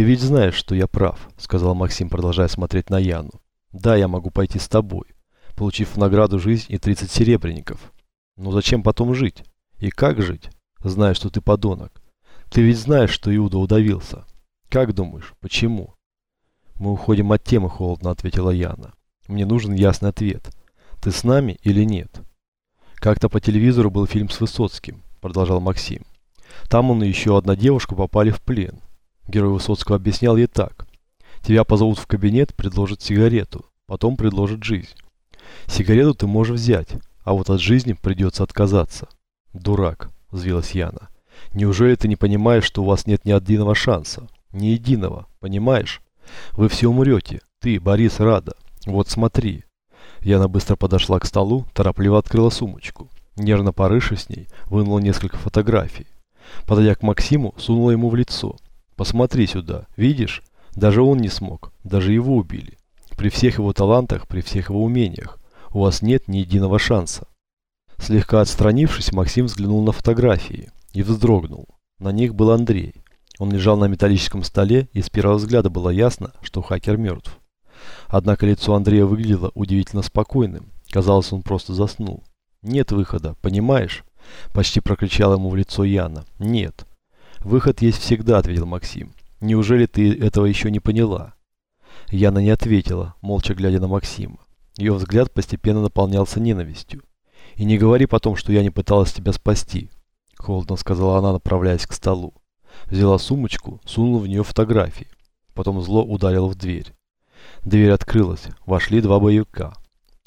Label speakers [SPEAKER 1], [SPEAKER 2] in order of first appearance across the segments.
[SPEAKER 1] «Ты ведь знаешь, что я прав», — сказал Максим, продолжая смотреть на Яну. «Да, я могу пойти с тобой, получив в награду жизнь и 30 серебряников. Но зачем потом жить? И как жить, зная, что ты подонок? Ты ведь знаешь, что Иуда удавился. Как думаешь, почему?» «Мы уходим от темы», — холодно ответила Яна. «Мне нужен ясный ответ. Ты с нами или нет?» «Как-то по телевизору был фильм с Высоцким», — продолжал Максим. «Там он и еще одна девушка попали в плен. Герой Высоцкого объяснял ей так. Тебя позовут в кабинет, предложат сигарету, потом предложат жизнь. Сигарету ты можешь взять, а вот от жизни придется отказаться. Дурак, взвилась Яна. Неужели ты не понимаешь, что у вас нет ни единого шанса? Ни единого, понимаешь? Вы все умрете. Ты, Борис, Рада. Вот смотри. Яна быстро подошла к столу, торопливо открыла сумочку. Нервно порывшись с ней, вынула несколько фотографий. Подойдя к Максиму, сунула ему в лицо. Посмотри сюда, видишь? Даже он не смог, даже его убили. При всех его талантах, при всех его умениях, у вас нет ни единого шанса. Слегка отстранившись, Максим взглянул на фотографии и вздрогнул. На них был Андрей. Он лежал на металлическом столе, и с первого взгляда было ясно, что хакер мертв. Однако лицо Андрея выглядело удивительно спокойным. Казалось, он просто заснул. «Нет выхода, понимаешь?» Почти прокричала ему в лицо Яна. «Нет. «Выход есть всегда», — ответил Максим. «Неужели ты этого еще не поняла?» Яна не ответила, молча глядя на Максима. Ее взгляд постепенно наполнялся ненавистью. «И не говори потом, что я не пыталась тебя спасти», — холодно сказала она, направляясь к столу. Взяла сумочку, сунула в нее фотографии. Потом зло ударило в дверь. Дверь открылась. Вошли два боевика.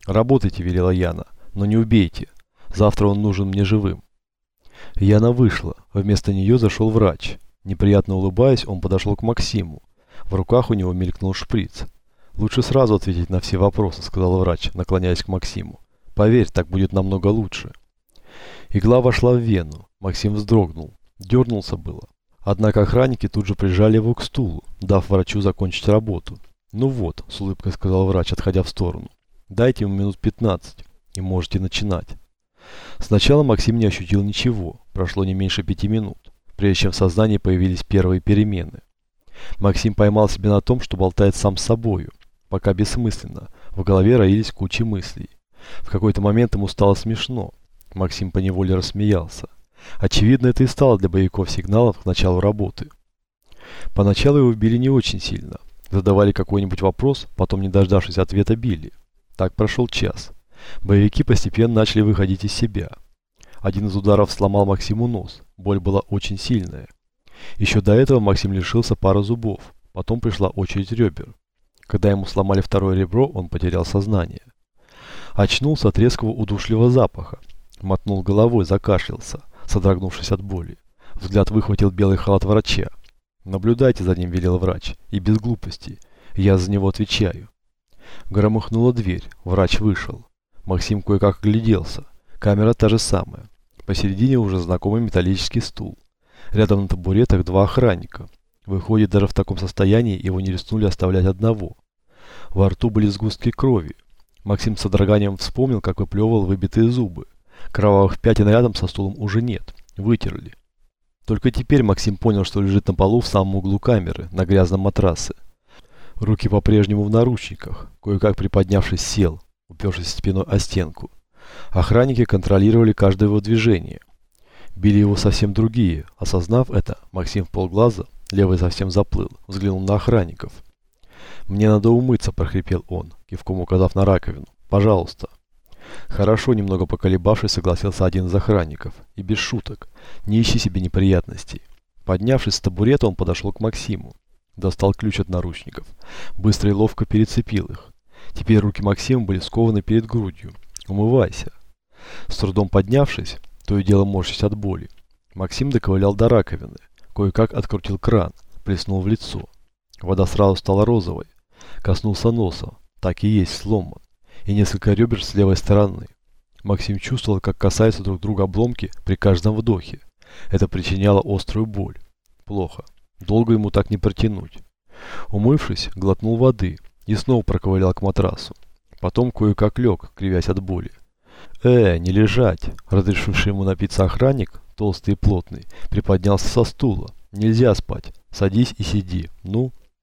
[SPEAKER 1] «Работайте», — велела Яна, — «но не убейте. Завтра он нужен мне живым». Яна вышла. Вместо нее зашел врач. Неприятно улыбаясь, он подошел к Максиму. В руках у него мелькнул шприц. «Лучше сразу ответить на все вопросы», — сказал врач, наклоняясь к Максиму. «Поверь, так будет намного лучше». Игла вошла в вену. Максим вздрогнул. Дернулся было. Однако охранники тут же прижали его к стулу, дав врачу закончить работу. «Ну вот», — с улыбкой сказал врач, отходя в сторону. «Дайте ему минут 15, и можете начинать». Сначала Максим не ощутил ничего, прошло не меньше пяти минут, прежде чем в сознании появились первые перемены. Максим поймал себя на том, что болтает сам с собою, пока бессмысленно, в голове роились кучи мыслей. В какой-то момент ему стало смешно. Максим поневоле рассмеялся. Очевидно, это и стало для боевиков сигналом к началу работы. Поначалу его били не очень сильно. Задавали какой-нибудь вопрос, потом, не дождавшись ответа, били. Так прошел час. Боевики постепенно начали выходить из себя. Один из ударов сломал Максиму нос, боль была очень сильная. Еще до этого Максим лишился пары зубов, потом пришла очередь ребер. Когда ему сломали второе ребро, он потерял сознание. Очнулся от резкого удушливого запаха, мотнул головой, закашлялся, содрогнувшись от боли. Взгляд выхватил белый халат врача. «Наблюдайте за ним», – велел врач, – «и без глупостей. Я за него отвечаю». Громыхнула дверь, врач вышел. Максим кое-как огляделся. Камера та же самая. Посередине уже знакомый металлический стул. Рядом на табуретах два охранника. Выходит, даже в таком состоянии его не рискнули оставлять одного. Во рту были сгустки крови. Максим с содроганием вспомнил, как выплевывал выбитые зубы. Кровавых пятен рядом со стулом уже нет. Вытерли. Только теперь Максим понял, что лежит на полу в самом углу камеры, на грязном матрасе. Руки по-прежнему в наручниках. Кое-как приподнявшись, сел упершись спиной о стенку. Охранники контролировали каждое его движение. Били его совсем другие. Осознав это, Максим в полглаза, левый совсем заплыл, взглянул на охранников. «Мне надо умыться», – прохрипел он, кивком указав на раковину. «Пожалуйста». Хорошо, немного поколебавшись, согласился один из охранников. И без шуток. Не ищи себе неприятностей. Поднявшись с табурета, он подошел к Максиму. Достал ключ от наручников. Быстро и ловко перецепил их. Теперь руки Максима были скованы перед грудью. «Умывайся». С трудом поднявшись, то и дело морщись от боли, Максим доковылял до раковины, кое-как открутил кран, плеснул в лицо. Вода сразу стала розовой. Коснулся носа, так и есть сломан, и несколько ребер с левой стороны. Максим чувствовал, как касаются друг друга обломки при каждом вдохе. Это причиняло острую боль. Плохо. Долго ему так не протянуть. Умывшись, глотнул воды и снова проковылял к матрасу. Потом кое-как лег, кривясь от боли. «Э, не лежать!» Разрешивший ему напиться охранник, толстый и плотный, приподнялся со стула. «Нельзя спать. Садись и сиди. Ну,